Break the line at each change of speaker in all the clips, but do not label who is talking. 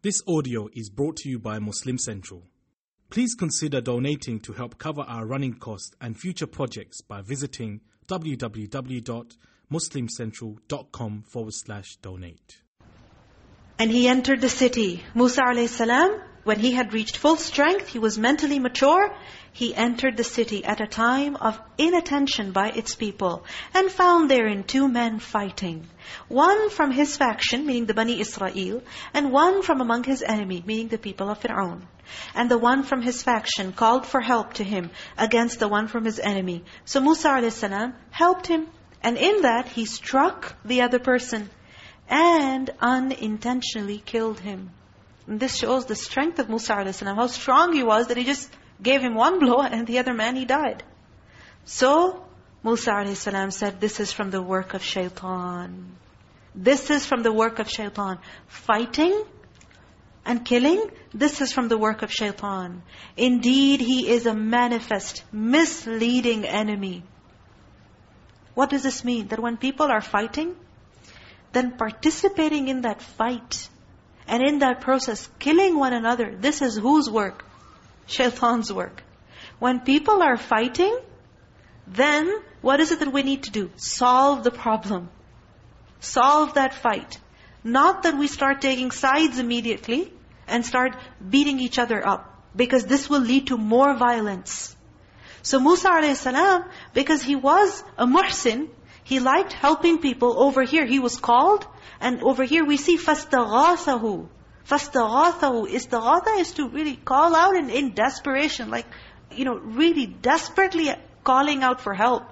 This audio is brought to you by Muslim Central. Please consider donating to help cover our running costs and future projects by visiting www.muslimcentral.com forward slash donate.
And he entered the city. Musa alayhi salam, when he had reached full strength, he was mentally mature, he entered the city at a time of inattention by its people and found therein two men fighting. One from his faction, meaning the Bani Israel, and one from among his enemy, meaning the people of Fir'aun. And the one from his faction called for help to him against the one from his enemy. So Musa a.s. helped him. And in that, he struck the other person and unintentionally killed him. And this shows the strength of Musa a.s. How strong he was that he just gave him one blow and the other man, he died. So, Musa a.s. said, this is from the work of shaitan. This is from the work of shaitan. Fighting and killing, this is from the work of shaitan. Indeed, he is a manifest, misleading enemy. What does this mean? That when people are fighting, then participating in that fight and in that process, killing one another, this is whose work? Shaitan's work. When people are fighting, then what is it that we need to do? Solve the problem. Solve that fight. Not that we start taking sides immediately and start beating each other up. Because this will lead to more violence. So Musa a.s., because he was a muhsin, he liked helping people. Over here, he was called and over here we see فَاسْتَغَاثَهُ فَاسْتَغَاثَهُ Istighatha is to really call out in, in desperation. Like, you know, really desperately calling out for help.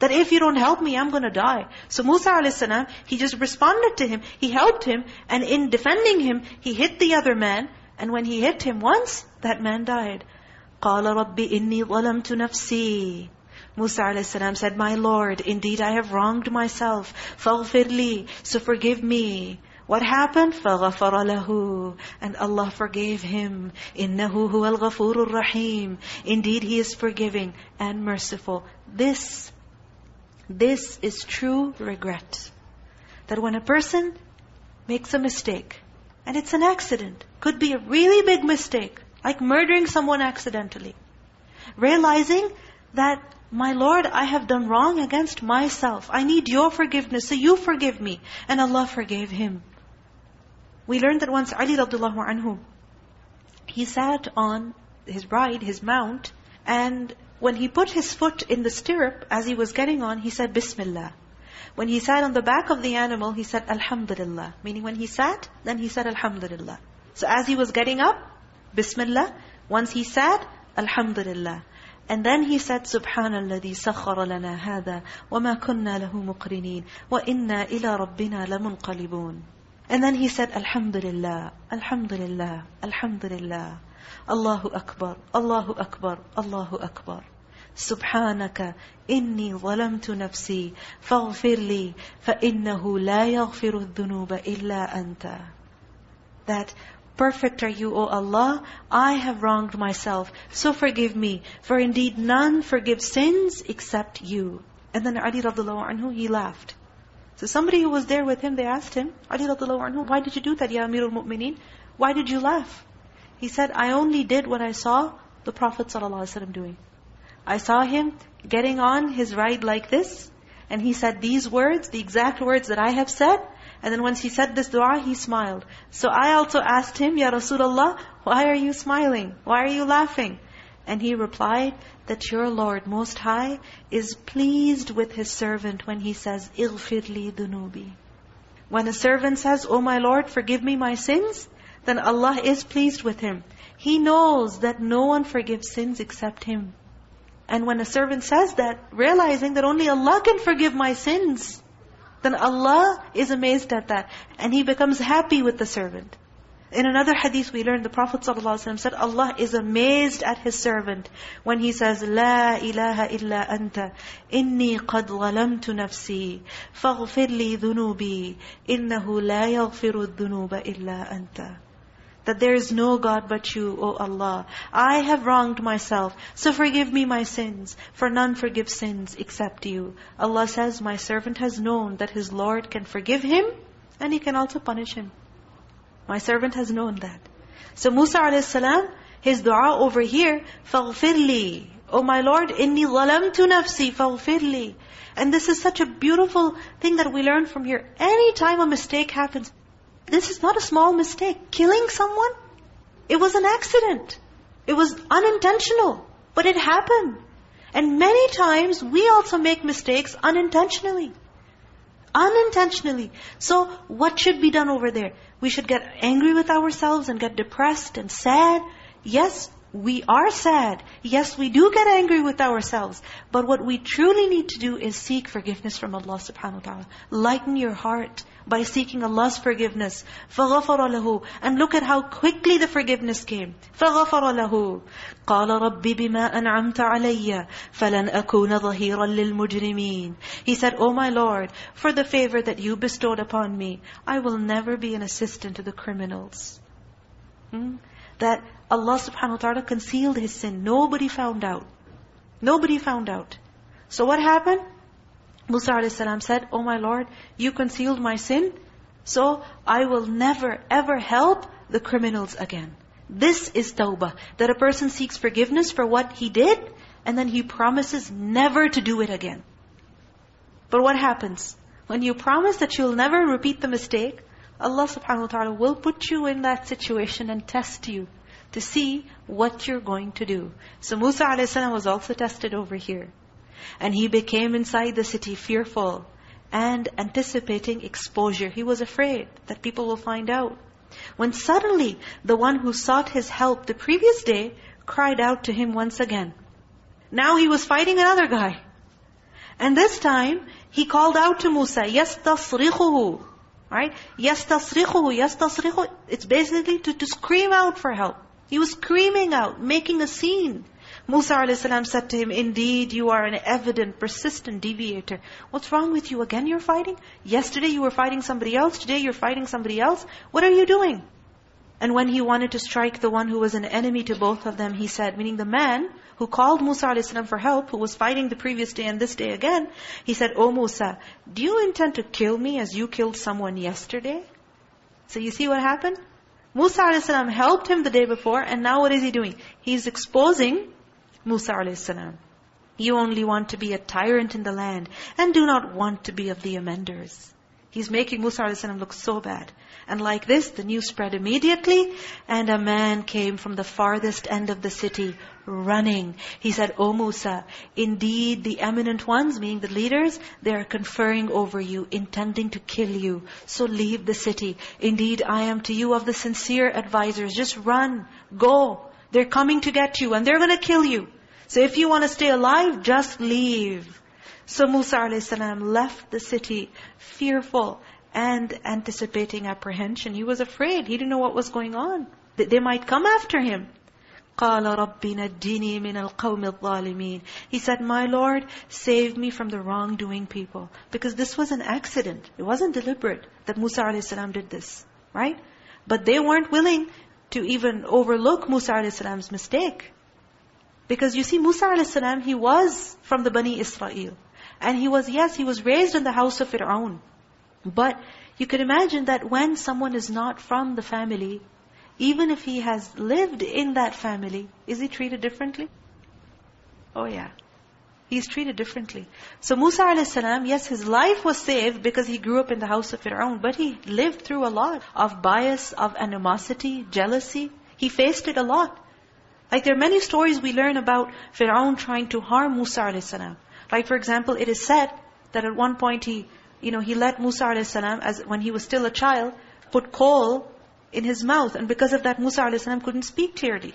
That if you don't help me, I'm going to die. So Musa a.s., he just responded to him. He helped him. And in defending him, he hit the other man. And when he hit him once, that man died. قَالَ رَبِّ إِنِّي ظَلَمْتُ نَفْسِي Musa a.s. said, My Lord, indeed I have wronged myself. فَاغْفِرْ لِي So forgive me. What happened? فَغَفَرَ لَهُ And Allah forgave him. إِنَّهُ هُوَ الْغَفُورُ الرَّحِيمُ Indeed He is forgiving and merciful. This, this is true regret. That when a person makes a mistake, and it's an accident, could be a really big mistake, like murdering someone accidentally. Realizing that my Lord, I have done wrong against myself. I need your forgiveness, so you forgive me. And Allah forgave him. We learned that once Ali radiallahu anhu, he sat on his ride, his mount, and when he put his foot in the stirrup, as he was getting on, he said, Bismillah. When he sat on the back of the animal, he said, Alhamdulillah. Meaning when he sat, then he said, Alhamdulillah. So as he was getting up, Bismillah. Once he sat, Alhamdulillah. And then he said, سُبْحَانَ الَّذِي سَخَّرَ لَنَا هَذَا وَمَا كُنَّا لَهُ مُقْرِنِينَ وَإِنَّا إِلَىٰ رَبِّنَا لَمُنْقَلِبُونَ And then he said, Alhamdulillah, Alhamdulillah, Alhamdulillah. Allahu Akbar, Allahu Akbar, Allahu Akbar. سبحانك إني ظلمت نفسي فاغفر لي فإنه لا يغفر الذنوب إلا أنت That Perfect are you, O Allah. I have wronged myself. So forgive me. For indeed none forgives sins except you. And then Ali radiallahu anhu, he laughed. So somebody who was there with him, they asked him, Ali radiallahu anhu, why did you do that, Ya Amirul Mu'mineen? Why did you laugh? He said, I only did what I saw the Prophet ﷺ doing. I saw him getting on his ride like this, and he said these words, the exact words that I have said, and then once he said this dua, he smiled. So I also asked him, Ya Rasulullah, why are you smiling? Why are you laughing? And he replied that your Lord Most High is pleased with His servant when He says, اغفر لي ذنوبي. When a servant says, Oh my Lord, forgive me my sins, then Allah is pleased with him. He knows that no one forgives sins except Him. And when a servant says that, realizing that only Allah can forgive my sins, then Allah is amazed at that. And He becomes happy with the servant. In another hadith we learned, the Prophet ﷺ said, Allah is amazed at His servant when He says, لا إله إلا أنت إني قد ظلمت نفسي فاغفر لي ذنوبي إنه لا يغفر الذنوب إلا أنت that there is no God but you, O Allah. I have wronged myself, so forgive me my sins, for none forgives sins except you. Allah says, my servant has known that his Lord can forgive him, and He can also punish him. My servant has known that. So Musa a.s., his dua over here, فَغْفِرْ لِي Oh my Lord, إِنِّي ظَلَمْتُ نَفْسِي فَغْفِرْ لِي And this is such a beautiful thing that we learn from here. Any time a mistake happens, this is not a small mistake. Killing someone, it was an accident. It was unintentional, but it happened. And many times we also make mistakes unintentionally. Unintentionally. So what should be done over there? We should get angry with ourselves and get depressed and sad. Yes, we are sad. Yes, we do get angry with ourselves. But what we truly need to do is seek forgiveness from Allah subhanahu wa ta'ala. Lighten your heart by seeking Allah's forgiveness. فَغَفَرَ لَهُ And look at how quickly the forgiveness came. فَغَفَرَ لَهُ قَالَ رَبِّ بِمَا أَنْعَمْتَ عَلَيَّ فَلَنْ أَكُونَ ظَهِيرًا لِلْمُجْرِمِينَ He said, Oh my Lord, for the favor that you bestowed upon me, I will never be an assistant to the criminals. Hmm? That Allah subhanahu wa ta'ala concealed his sin. Nobody found out. Nobody found out. So what happened? Musa a.s. said, Oh my Lord, you concealed my sin, so I will never ever help the criminals again. This is tawbah. That a person seeks forgiveness for what he did, and then he promises never to do it again. But what happens? When you promise that you'll never repeat the mistake, Allah subhanahu wa ta'ala will put you in that situation and test you to see what you're going to do. So Musa a.s. was also tested over here. And he became inside the city fearful and anticipating exposure. He was afraid that people will find out. When suddenly the one who sought his help the previous day cried out to him once again. Now he was fighting another guy. And this time, he called out to Musa, يَسْتَصْرِخُهُ Right? يَسْتَصْرِخُهُ يَسْتَصْرِخُهُ It's basically to, to scream out for help. He was screaming out, making a scene. Musa a.s. said to him, Indeed, you are an evident, persistent deviator. What's wrong with you? Again you're fighting? Yesterday you were fighting somebody else. Today you're fighting somebody else. What are you doing? And when he wanted to strike the one who was an enemy to both of them, he said, meaning the man who called Musa a.s. for help, who was fighting the previous day and this day again, he said, O Musa, do you intend to kill me as you killed someone yesterday? So you see what happened? Musa a.s. helped him the day before, and now what is he doing? He's exposing Musa a.s. You only want to be a tyrant in the land, and do not want to be of the amenders. He's making Musa a.s. look so bad. And like this, the news spread immediately, and a man came from the farthest end of the city, running. He said, O Musa, indeed the eminent ones, meaning the leaders, they are conferring over you, intending to kill you. So leave the city. Indeed, I am to you of the sincere advisors. Just run, go. They're coming to get you, and they're going to kill you. So if you want to stay alive, just leave. So Musa a.s. left the city fearful and anticipating apprehension. He was afraid. He didn't know what was going on. They might come after him. قَالَ رَبِّ نَجِّنِي مِنَ الْقَوْمِ الظَّالِمِينَ He said, My Lord, save me from the wrongdoing people. Because this was an accident. It wasn't deliberate that Musa a.s. did this. Right? But they weren't willing to even overlook Musa a.s.'s mistake. Because you see, Musa a.s., he was from the Bani Israel. And he was, yes, he was raised in the house of Fir'aun. But you can imagine that when someone is not from the family, even if he has lived in that family, is he treated differently? Oh yeah. He's treated differently. So Musa a.s., yes, his life was saved because he grew up in the house of Fir'aun, but he lived through a lot of bias, of animosity, jealousy. He faced it a lot. Like there are many stories we learn about Fir'aun trying to harm Musa a.s. Like for example, it is said that at one point he, you know, he let Musa a.s. as when he was still a child, put coal in his mouth. And because of that, Musa a.s. couldn't speak clearly.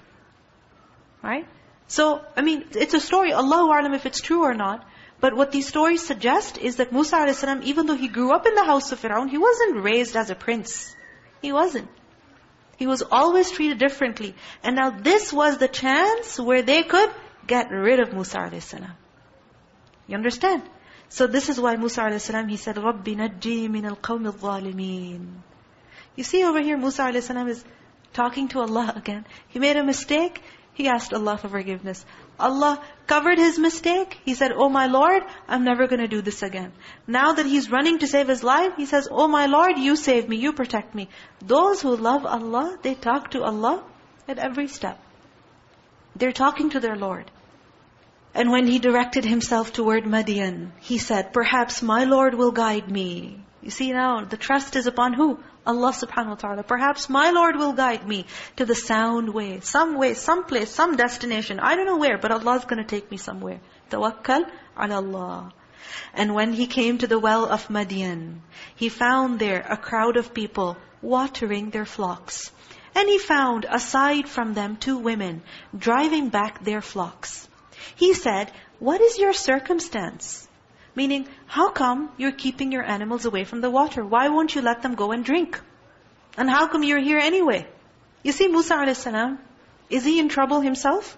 Right? So, I mean, it's a story. Allahu A'lam if it's true or not. But what these stories suggest is that Musa a.s., even though he grew up in the house of Fir'aun, he wasn't raised as a prince. He wasn't. He was always treated differently. And now this was the chance where they could get rid of Musa a.s. You understand? So this is why Musa a.s. he said, رَبِّ نَجِّنِي مِنَ الْقَوْمِ الظَّالِمِينَ You see over here, Musa a.s. is talking to Allah again. He made a mistake. He asked Allah for forgiveness. Allah covered his mistake. He said, Oh my Lord, I'm never going to do this again. Now that he's running to save his life, he says, Oh my Lord, you save me, you protect me. Those who love Allah, they talk to Allah at every step. They're talking to their Lord. And when he directed himself toward Madian, he said, Perhaps my Lord will guide me. You see now, the trust is upon who? Allah subhanahu wa ta'ala. Perhaps my Lord will guide me to the sound way, some way, some place, some destination. I don't know where, but Allah is going to take me somewhere. Tawakkal ala Allah. And when he came to the well of Madian, he found there a crowd of people watering their flocks. And he found, aside from them, two women driving back their flocks. He said, what is your circumstance? Meaning, how come you're keeping your animals away from the water? Why won't you let them go and drink? And how come you're here anyway? You see Musa a.s., is he in trouble himself?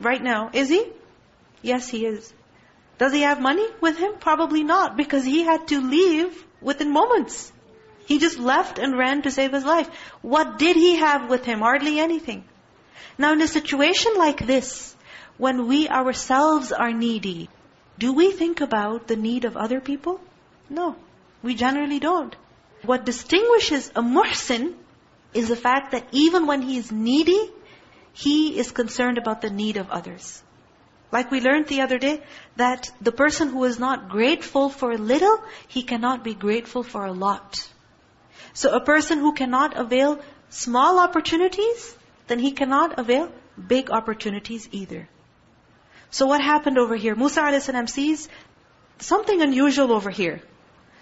Right now, is he? Yes, he is. Does he have money with him? Probably not, because he had to leave within moments. He just left and ran to save his life. What did he have with him? Hardly anything. Now in a situation like this, when we ourselves are needy, do we think about the need of other people? No, we generally don't. What distinguishes a muhsin is the fact that even when he is needy, he is concerned about the need of others. Like we learned the other day, that the person who is not grateful for a little, he cannot be grateful for a lot. So a person who cannot avail small opportunities, then he cannot avail big opportunities either. So what happened over here? Musa a.s. sees something unusual over here.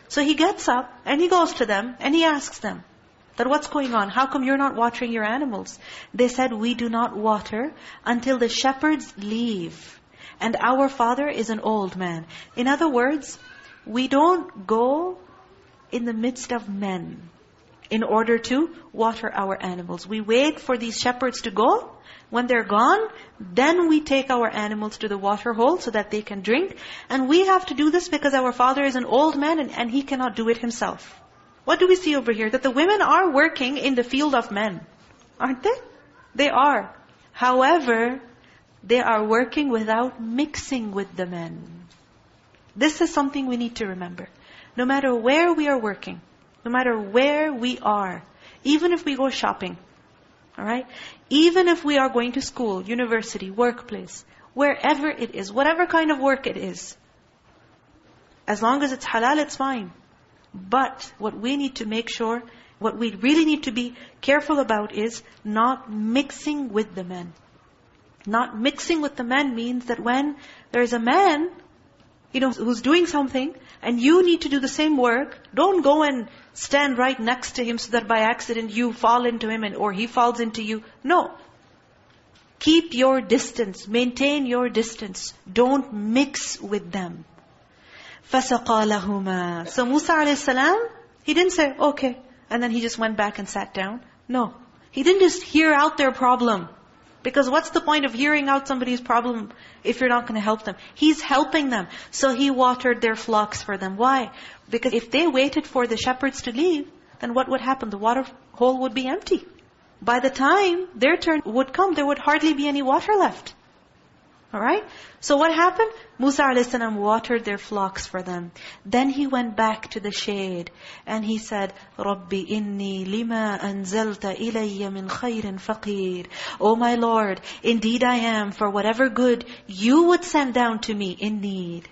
So he gets up and he goes to them and he asks them that what's going on? How come you're not watering your animals? They said, we do not water until the shepherds leave. And our father is an old man. In other words, we don't go in the midst of men in order to water our animals. We wait for these shepherds to go when they're gone, then we take our animals to the water hole so that they can drink. And we have to do this because our father is an old man and, and he cannot do it himself. What do we see over here? That the women are working in the field of men. Aren't they? They are. However, they are working without mixing with the men. This is something we need to remember. No matter where we are working, no matter where we are, even if we go shopping, all right? Even if we are going to school, university, workplace, wherever it is, whatever kind of work it is, as long as it's halal, it's fine. But what we need to make sure, what we really need to be careful about is not mixing with the men. Not mixing with the men means that when there's a man you know, who's doing something, and you need to do the same work, don't go and stand right next to him so that by accident you fall into him and or he falls into you. No. Keep your distance. Maintain your distance. Don't mix with them. فَسَقَى لَهُمَا So Musa a.s., he didn't say, okay, and then he just went back and sat down. No. He didn't just hear out their problem. Because what's the point of hearing out somebody's problem if you're not going to help them? He's helping them. So he watered their flocks for them. Why? Because if they waited for the shepherds to leave, then what would happen? The water hole would be empty. By the time their turn would come, there would hardly be any water left. Alright? So what happened? Musa a.s. watered their flocks for them. Then he went back to the shade and he said, Rabbi inni lima anzalta ilayya min khayrin faqir. Oh my Lord, indeed I am for whatever good you would send down to me in need.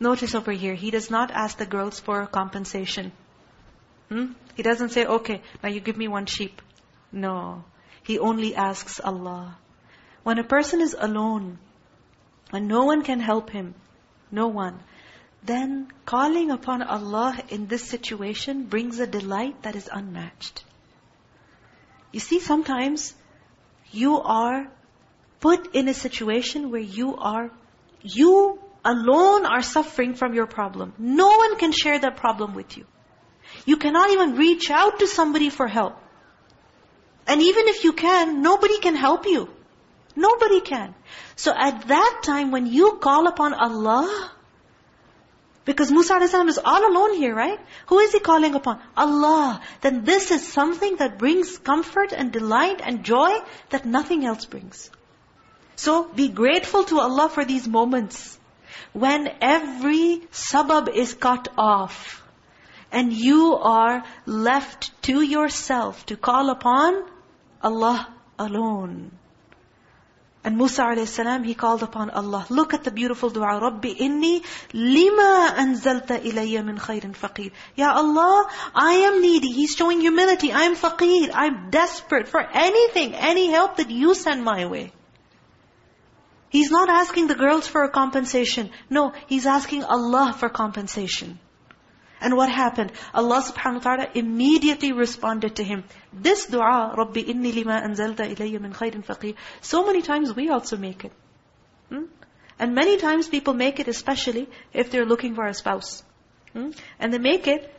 Notice over here, he does not ask the girls for compensation. Hmm? He doesn't say, okay, now you give me one sheep. No. He only asks Allah. When a person is alone, when no one can help him, no one, then calling upon Allah in this situation brings a delight that is unmatched. You see, sometimes you are put in a situation where you are, you alone are suffering from your problem. No one can share that problem with you. You cannot even reach out to somebody for help. And even if you can, nobody can help you. Nobody can. So at that time when you call upon Allah, Because Musa a.s. is all alone here, right? Who is he calling upon? Allah. Then this is something that brings comfort and delight and joy that nothing else brings. So be grateful to Allah for these moments when every sabab is cut off and you are left to yourself to call upon Allah alone. And Musa a.s. he called upon Allah. Look at the beautiful dua. Rabbi inni lima anzalta ilayya min khairin faqir. Ya Allah, I am needy. He's showing humility. I am faqir. I'm desperate for anything, any help that you send my way. He's not asking the girls for a compensation. No, he's asking Allah for compensation. And what happened? Allah subhanahu wa ta'ala immediately responded to him. This dua, Rabbi inni lima anzalta ilayya min khairin faqir. So many times we also make it. Hmm? And many times people make it especially if they're looking for a spouse. Hmm? And they make it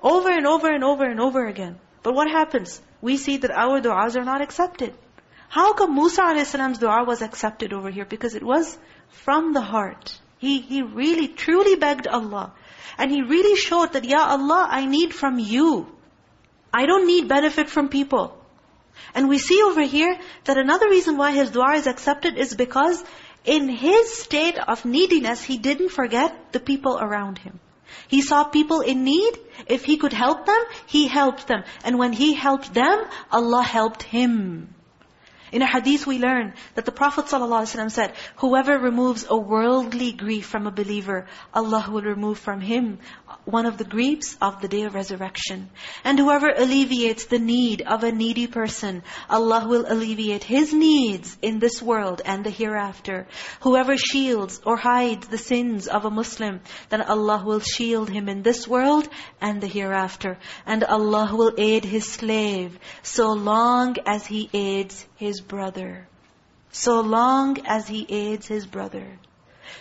over and over and over and over again. But what happens? We see that our du'as are not accepted. How come Musa a.s. dua was accepted over here? Because it was from the heart. He, he really, truly begged Allah. And he really showed that, Ya Allah, I need from you. I don't need benefit from people. And we see over here that another reason why his dua is accepted is because in his state of neediness, he didn't forget the people around him. He saw people in need. If he could help them, he helped them. And when he helped them, Allah helped him. In a hadith we learn that the Prophet ﷺ said, whoever removes a worldly grief from a believer, Allah will remove from him one of the griefs of the day of resurrection. And whoever alleviates the need of a needy person, Allah will alleviate his needs in this world and the hereafter. Whoever shields or hides the sins of a Muslim, then Allah will shield him in this world and the hereafter. And Allah will aid his slave so long as he aids his brother. So long as he aids his brother.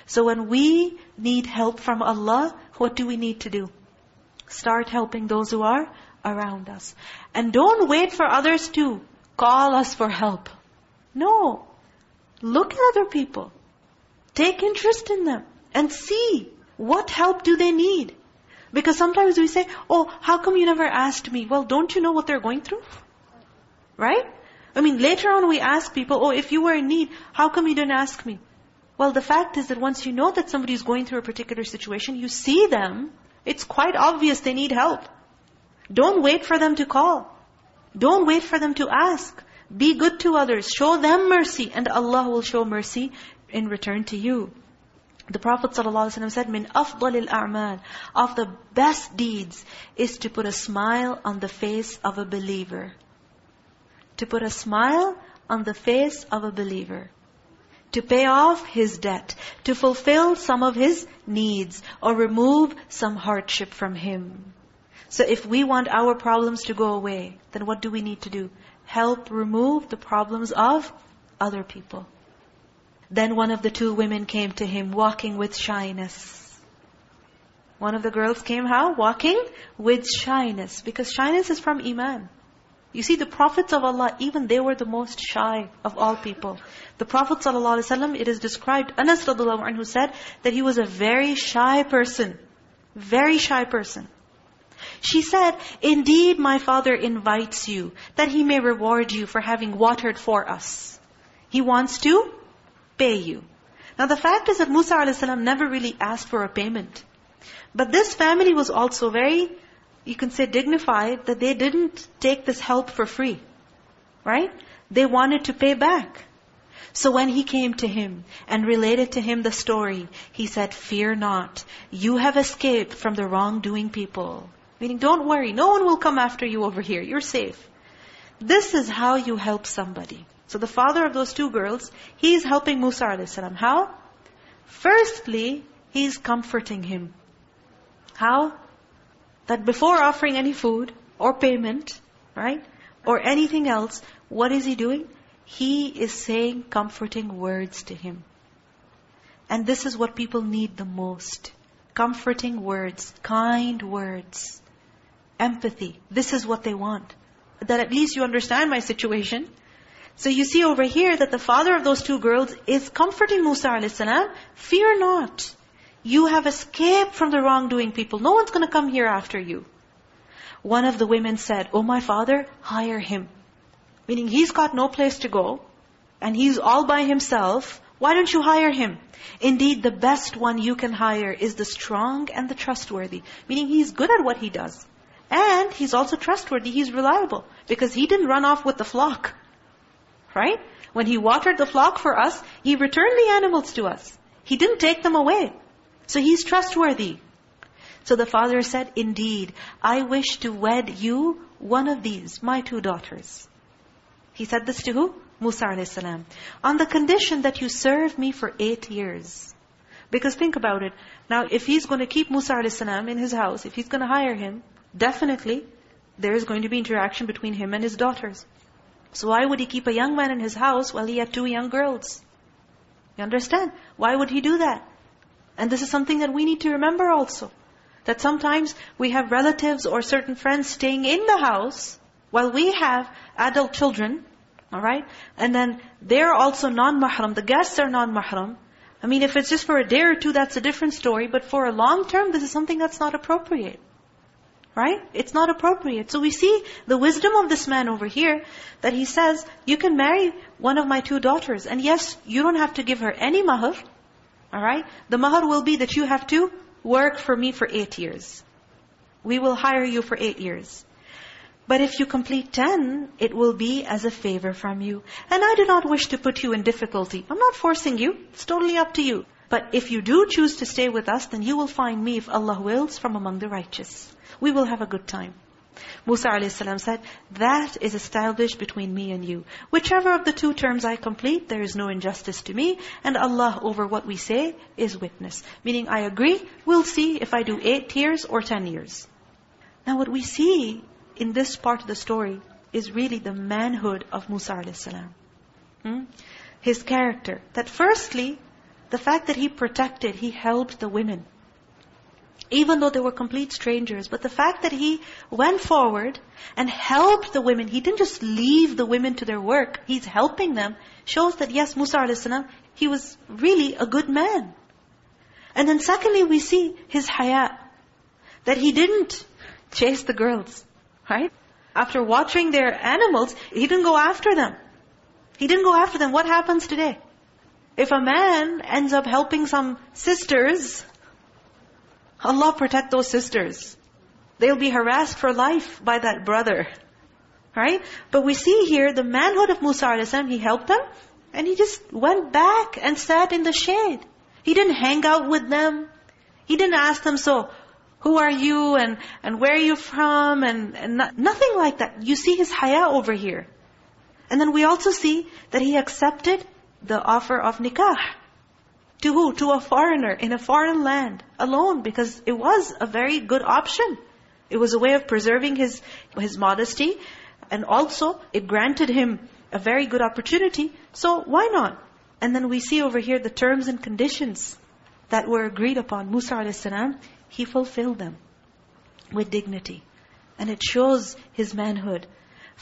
So when we need help from Allah, what do we need to do? Start helping those who are around us. And don't wait for others to call us for help. No. Look at other people. Take interest in them and see what help do they need. Because sometimes we say, oh, how come you never asked me? Well, don't you know what they're going through? Right? I mean, later on we ask people, oh, if you were in need, how come you didn't ask me? Well, the fact is that once you know that somebody is going through a particular situation, you see them, it's quite obvious they need help. Don't wait for them to call. Don't wait for them to ask. Be good to others. Show them mercy. And Allah will show mercy in return to you. The Prophet ﷺ said, "Min afdalil a'mal." Of the best deeds is to put a smile on the face of a believer to put a smile on the face of a believer, to pay off his debt, to fulfill some of his needs, or remove some hardship from him. So if we want our problems to go away, then what do we need to do? Help remove the problems of other people. Then one of the two women came to him walking with shyness. One of the girls came how? Walking with shyness. Because shyness is from Iman. You see, the prophets of Allah, even they were the most shy of all people. The Prophet ﷺ, it is described, Anas radiallahu anhu said that he was a very shy person. Very shy person. She said, Indeed, my father invites you, that he may reward you for having watered for us. He wants to pay you. Now the fact is that Musa a.s. never really asked for a payment. But this family was also very you can say dignified, that they didn't take this help for free. Right? They wanted to pay back. So when he came to him and related to him the story, he said, Fear not. You have escaped from the wrongdoing people. Meaning, don't worry. No one will come after you over here. You're safe. This is how you help somebody. So the father of those two girls, he's helping Musa a.s. How? Firstly, he's comforting him. How? That before offering any food or payment, right, or anything else, what is he doing? He is saying comforting words to him. And this is what people need the most. Comforting words, kind words, empathy. This is what they want. That at least you understand my situation. So you see over here that the father of those two girls is comforting Musa a.s. Fear not. You have escaped from the wrongdoing people. No one's going to come here after you. One of the women said, Oh my father, hire him. Meaning he's got no place to go, and he's all by himself. Why don't you hire him? Indeed, the best one you can hire is the strong and the trustworthy. Meaning he's good at what he does. And he's also trustworthy, he's reliable. Because he didn't run off with the flock. Right? When he watered the flock for us, he returned the animals to us. He didn't take them away. So he's trustworthy. So the father said, Indeed, I wish to wed you one of these, my two daughters. He said this to who? Musa a.s. On the condition that you serve me for eight years. Because think about it. Now, if he's going to keep Musa a.s. in his house, if he's going to hire him, definitely there is going to be interaction between him and his daughters. So why would he keep a young man in his house while he had two young girls? You understand? Why would he do that? And this is something that we need to remember also. That sometimes we have relatives or certain friends staying in the house while we have adult children, all right? And then they're also non-mahram. The guests are non-mahram. I mean, if it's just for a day or two, that's a different story. But for a long term, this is something that's not appropriate. Right? It's not appropriate. So we see the wisdom of this man over here, that he says, you can marry one of my two daughters. And yes, you don't have to give her any mahar. Alright? The mahar will be that you have to work for me for eight years. We will hire you for eight years. But if you complete ten, it will be as a favor from you. And I do not wish to put you in difficulty. I'm not forcing you. It's totally up to you. But if you do choose to stay with us, then you will find me, if Allah wills, from among the righteous. We will have a good time. Musa a.s. said, that is established between me and you. Whichever of the two terms I complete, there is no injustice to me, and Allah over what we say is witness. Meaning, I agree, we'll see if I do eight years or ten years. Now what we see in this part of the story is really the manhood of Musa a.s. Hmm? His character. That firstly, the fact that he protected, he helped the women even though they were complete strangers. But the fact that he went forward and helped the women, he didn't just leave the women to their work, he's helping them, shows that yes, Musa a.s., he was really a good man. And then secondly, we see his haya, that he didn't chase the girls, right? After watching their animals, he didn't go after them. He didn't go after them. What happens today? If a man ends up helping some sisters Allah protect those sisters. They'll be harassed for life by that brother. Right? But we see here the manhood of Musa a.s. He helped them and he just went back and sat in the shade. He didn't hang out with them. He didn't ask them, so, who are you and, and where are you from? And, and not, nothing like that. You see his haya over here. And then we also see that he accepted the offer of nikah. To who? To a foreigner in a foreign land, alone, because it was a very good option. It was a way of preserving his, his modesty, and also it granted him a very good opportunity. So why not? And then we see over here the terms and conditions that were agreed upon. Musa a.s., he fulfilled them with dignity. And it shows his manhood.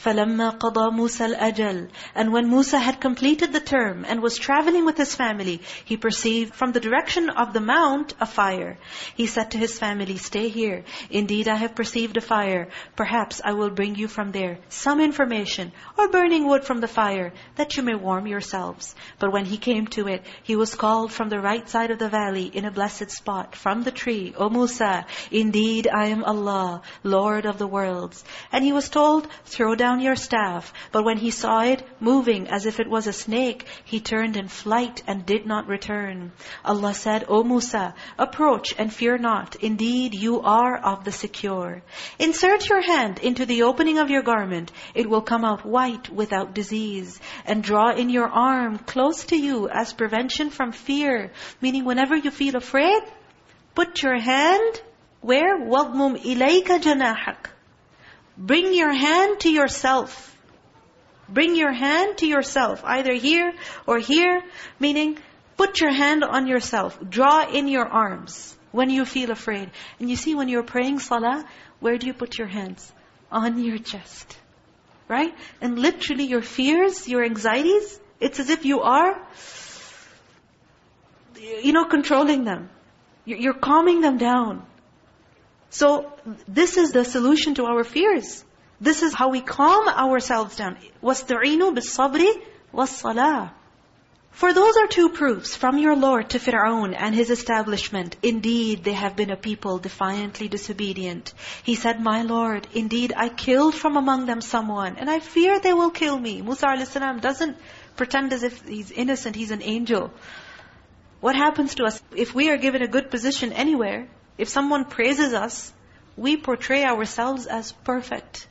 فَلَمَّا قَضَى مُوسَى الْأَجَلِ And when Musa had completed the term and was traveling with his family, he perceived from the direction of the mount a fire. He said to his family, stay here. Indeed, I have perceived a fire. Perhaps I will bring you from there some information or burning wood from the fire that you may warm yourselves. But when he came to it, he was called from the right side of the valley in a blessed spot from the tree, O Musa, indeed I am Allah, Lord of the worlds. And he was told, throw down down your staff. But when he saw it moving as if it was a snake, he turned in flight and did not return. Allah said, O Musa, approach and fear not. Indeed, you are of the secure. Insert your hand into the opening of your garment. It will come out white without disease. And draw in your arm close to you as prevention from fear. Meaning whenever you feel afraid, put your hand where? وَضْمُمْ إِلَيْكَ جَنَاحَكَ Bring your hand to yourself. Bring your hand to yourself, either here or here, meaning put your hand on yourself. Draw in your arms when you feel afraid. And you see when you're praying salah, where do you put your hands? On your chest. Right? And literally your fears, your anxieties, it's as if you are, you know, controlling them. You're calming them down. So this is the solution to our fears. This is how we calm ourselves down. وَاسْتَعِينُوا بِالصَّبْرِ وَالصَّلَاةِ For those are two proofs from your Lord to Fir'aun and his establishment. Indeed, they have been a people defiantly disobedient. He said, My Lord, indeed I killed from among them someone, and I fear they will kill me. Musa a.s. doesn't pretend as if he's innocent, he's an angel. What happens to us if we are given a good position anywhere, if someone praises us, we portray ourselves as perfect.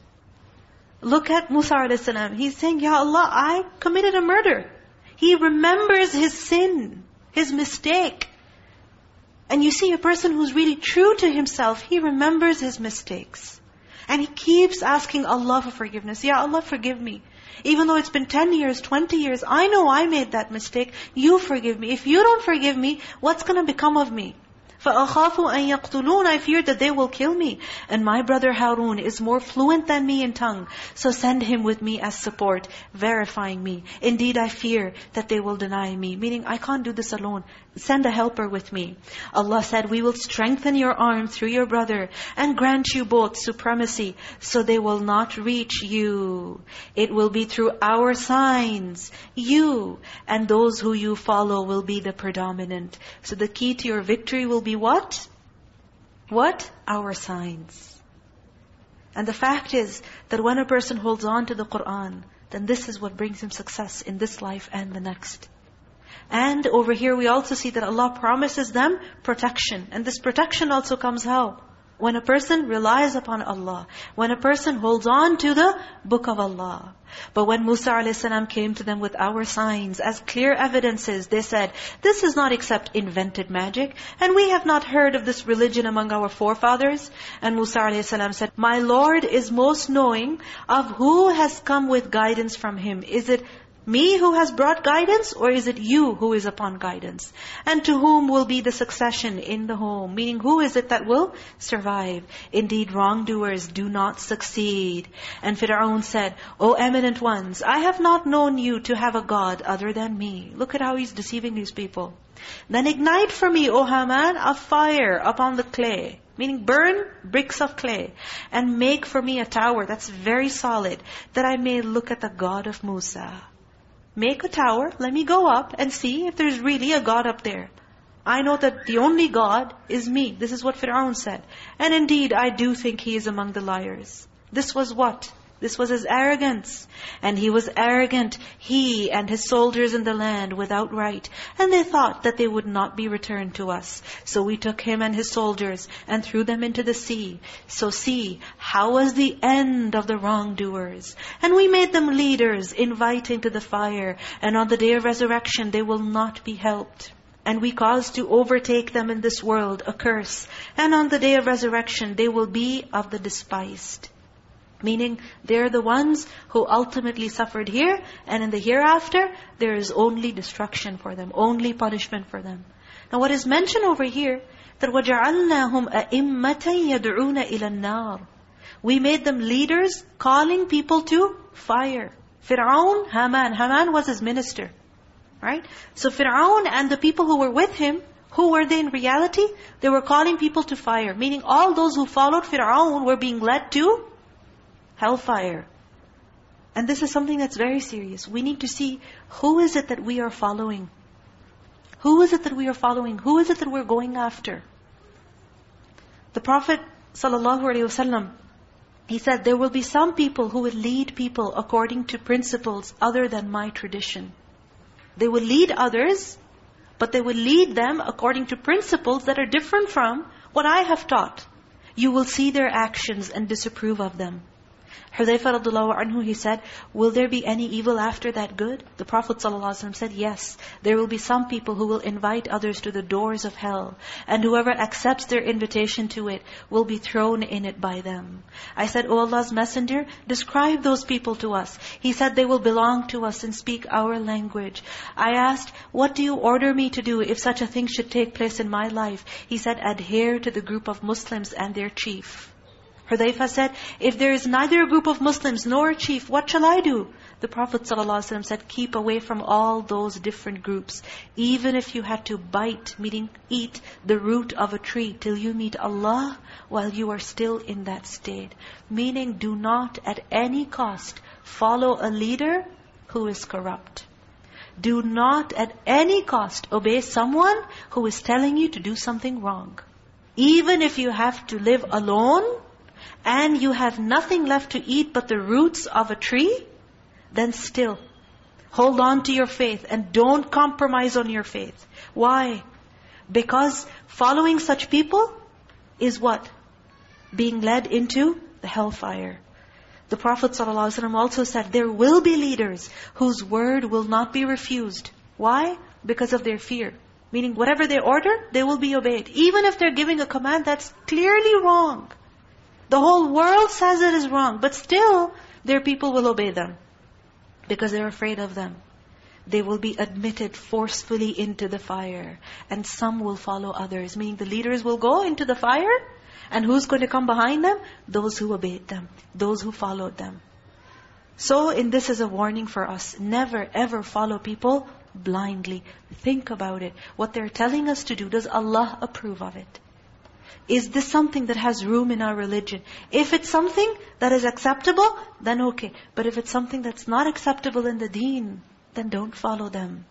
Look at Musa a.s. He's saying, Ya Allah, I committed a murder. He remembers his sin, his mistake. And you see a person who's really true to himself, he remembers his mistakes. And he keeps asking Allah for forgiveness. Ya Allah, forgive me. Even though it's been 10 years, 20 years, I know I made that mistake. You forgive me. If you don't forgive me, what's going to become of me? فَأَخَافُ أَن يَقْتُلُونَ I fear that they will kill me. And my brother Harun is more fluent than me in tongue. So send him with me as support, verifying me. Indeed, I fear that they will deny me. Meaning, I can't do this alone. Send a helper with me. Allah said, we will strengthen your arm through your brother and grant you both supremacy so they will not reach you. It will be through our signs. You and those who you follow will be the predominant. So the key to your victory will be what? What? Our signs. And the fact is that when a person holds on to the Qur'an, then this is what brings him success in this life and the next. And over here we also see that Allah promises them protection. And this protection also comes how? When a person relies upon Allah. When a person holds on to the book of Allah. But when Musa a.s. came to them with our signs as clear evidences, they said, this is not except invented magic. And we have not heard of this religion among our forefathers. And Musa a.s. said, My Lord is most knowing of who has come with guidance from Him. Is it me who has brought guidance or is it you who is upon guidance? And to whom will be the succession in the home? Meaning who is it that will survive? Indeed, wrongdoers do not succeed. And Fir'aun said, O eminent ones, I have not known you to have a God other than me. Look at how he's deceiving these people. Then ignite for me, O Haman, a fire upon the clay. Meaning burn bricks of clay and make for me a tower that's very solid that I may look at the God of Musa. Make a tower, let me go up and see if there's really a God up there. I know that the only God is me. This is what Fir'aun said. And indeed, I do think he is among the liars. This was what? This was his arrogance. And he was arrogant, he and his soldiers in the land without right. And they thought that they would not be returned to us. So we took him and his soldiers and threw them into the sea. So see, how was the end of the wrongdoers? And we made them leaders, inviting to the fire. And on the day of resurrection, they will not be helped. And we caused to overtake them in this world a curse. And on the day of resurrection, they will be of the despised. Meaning, they're the ones who ultimately suffered here, and in the hereafter, there is only destruction for them, only punishment for them. Now what is mentioned over here, that وَجَعَلْنَاهُمْ أَئِمَّةً يَدْعُونَ إِلَى النَّارِ We made them leaders, calling people to fire. Fir'aun, Haman. Haman was his minister. Right? So Fir'aun and the people who were with him, who were they in reality? They were calling people to fire. Meaning all those who followed Fir'aun were being led to hellfire. And this is something that's very serious. We need to see who is it that we are following? Who is it that we are following? Who is it that we're going after? The Prophet ﷺ, he said, there will be some people who will lead people according to principles other than my tradition. They will lead others, but they will lead them according to principles that are different from what I have taught. You will see their actions and disapprove of them. Hudayfa radiallahu anhu, he said, will there be any evil after that good? The Prophet ﷺ said, yes. There will be some people who will invite others to the doors of hell. And whoever accepts their invitation to it will be thrown in it by them. I said, O Allah's Messenger, describe those people to us. He said, they will belong to us and speak our language. I asked, what do you order me to do if such a thing should take place in my life? He said, adhere to the group of Muslims and their chief. Hudayfa said, if there is neither a group of Muslims nor a chief, what shall I do? The Prophet ﷺ said, keep away from all those different groups. Even if you had to bite, meaning eat, the root of a tree till you meet Allah while you are still in that state. Meaning, do not at any cost follow a leader who is corrupt. Do not at any cost obey someone who is telling you to do something wrong. Even if you have to live alone, and you have nothing left to eat but the roots of a tree, then still hold on to your faith and don't compromise on your faith. Why? Because following such people is what? Being led into the hellfire. The Prophet ﷺ also said, there will be leaders whose word will not be refused. Why? Because of their fear. Meaning whatever they order, they will be obeyed. Even if they're giving a command that's clearly wrong. The whole world says it is wrong, but still, their people will obey them. Because they're afraid of them. They will be admitted forcefully into the fire. And some will follow others. Meaning the leaders will go into the fire. And who's going to come behind them? Those who obeyed them. Those who followed them. So, in this is a warning for us. Never ever follow people blindly. Think about it. What they're telling us to do, does Allah approve of it? Is this something that has room in our religion? If it's something that is acceptable, then okay. But if it's something that's not acceptable in the deen, then don't follow them.